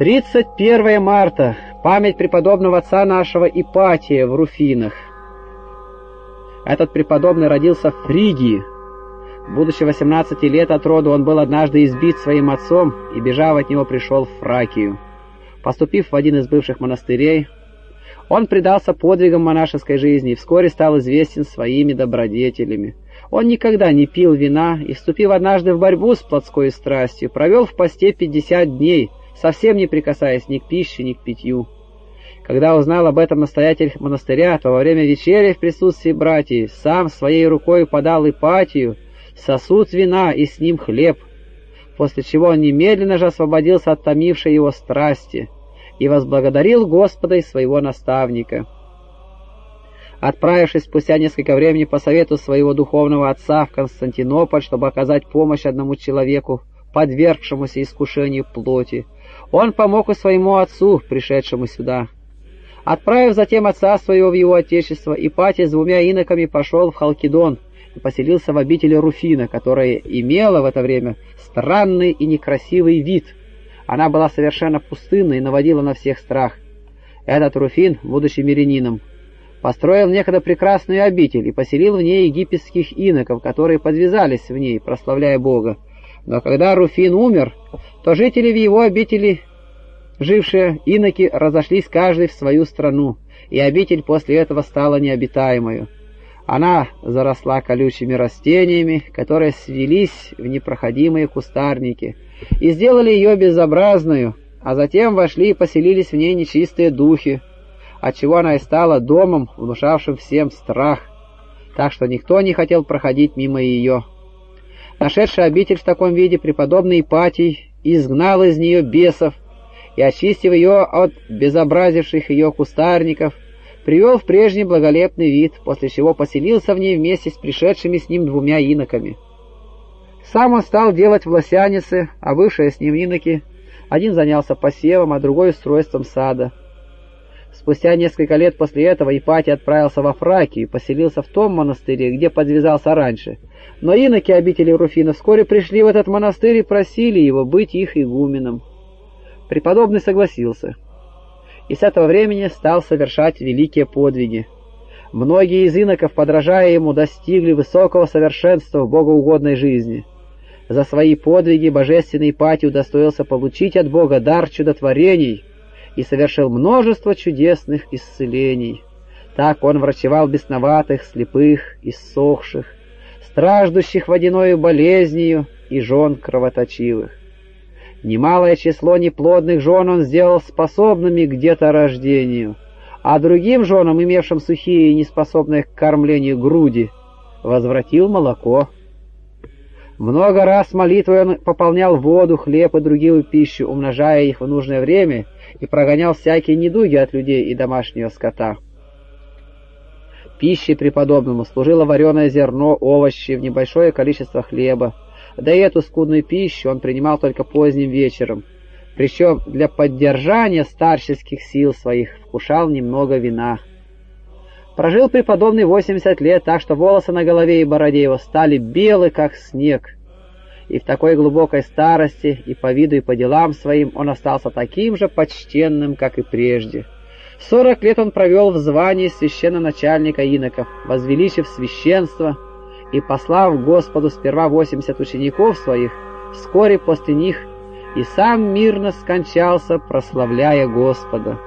31 марта. Память преподобного отца нашего Ипатия в Руфинах. Этот преподобный родился в Фригии. Будучи 18 лет от роду, он был однажды избит своим отцом и, бежав от него, пришел в Фракию. Поступив в один из бывших монастырей, он предался подвигам монашеской жизни и вскоре стал известен своими добродетелями. Он никогда не пил вина и, вступив однажды в борьбу с плотской страстью, провел в посте 50 дней – совсем не прикасаясь ни к пище, ни к питью. Когда узнал об этом настоятель монастыря, то во время вечери в присутствии братьев сам своей рукой подал Ипатию сосуд вина и с ним хлеб, после чего он немедленно же освободился от томившей его страсти и возблагодарил Господа и своего наставника. Отправившись спустя несколько времени по совету своего духовного отца в Константинополь, чтобы оказать помощь одному человеку, подвергшемуся искушению плоти, он помог и своему отцу, пришедшему сюда. Отправив затем отца своего в его отечество, Ипатий с двумя иноками пошел в Халкидон и поселился в обители Руфина, которая имела в это время странный и некрасивый вид. Она была совершенно пустынной и наводила на всех страх. Этот Руфин, будучи мирянином, построил некогда прекрасную обитель и поселил в ней египетских иноков, которые подвязались в ней, прославляя Бога. Но когда Руфин умер, то жители в его обители, жившие иноки, разошлись каждый в свою страну, и обитель после этого стала необитаемою. Она заросла колючими растениями, которые свелись в непроходимые кустарники, и сделали ее безобразную, а затем вошли и поселились в ней нечистые духи, отчего она и стала домом, внушавшим всем страх, так что никто не хотел проходить мимо ее. Нашедший обитель в таком виде преподобный Ипатий изгнал из нее бесов и, очистив ее от безобразивших ее кустарников, привел в прежний благолепный вид, после чего поселился в ней вместе с пришедшими с ним двумя иноками. Сам он стал делать власяницы, а бывшие с ним иноки, один занялся посевом, а другой устройством сада. Спустя несколько лет после этого Ипатий отправился во Фракию и поселился в том монастыре, где подвязался раньше — но иноки обители Руфина вскоре пришли в этот монастырь и просили его быть их игуменом. Преподобный согласился, и с этого времени стал совершать великие подвиги. Многие из иноков, подражая ему, достигли высокого совершенства в богоугодной жизни. За свои подвиги божественный Ипатий удостоился получить от Бога дар чудотворений и совершил множество чудесных исцелений. Так он врачевал бесноватых, слепых, иссохших, страждущих водяною болезнью и жен кровоточивых. Немалое число неплодных жен он сделал способными к деторождению, а другим женам, имевшим сухие и неспособные к кормлению груди, возвратил молоко. Много раз молитвой он пополнял воду, хлеб и другую пищу, умножая их в нужное время, и прогонял всякие недуги от людей и домашнего скота. Пищей преподобному служило вареное зерно, овощи, в небольшое количество хлеба. Да и эту скудную пищу он принимал только поздним вечером. Причем для поддержания старческих сил своих вкушал немного вина. Прожил преподобный 80 лет, так что волосы на голове и бороде его стали белы, как снег. И в такой глубокой старости, и по виду, и по делам своим, он остался таким же почтенным, как и прежде. Сорок лет он провел в звании священноначальника иноков, возвеличив священство и послав Господу сперва восемьдесят учеников своих, вскоре после них и сам мирно скончался, прославляя Господа.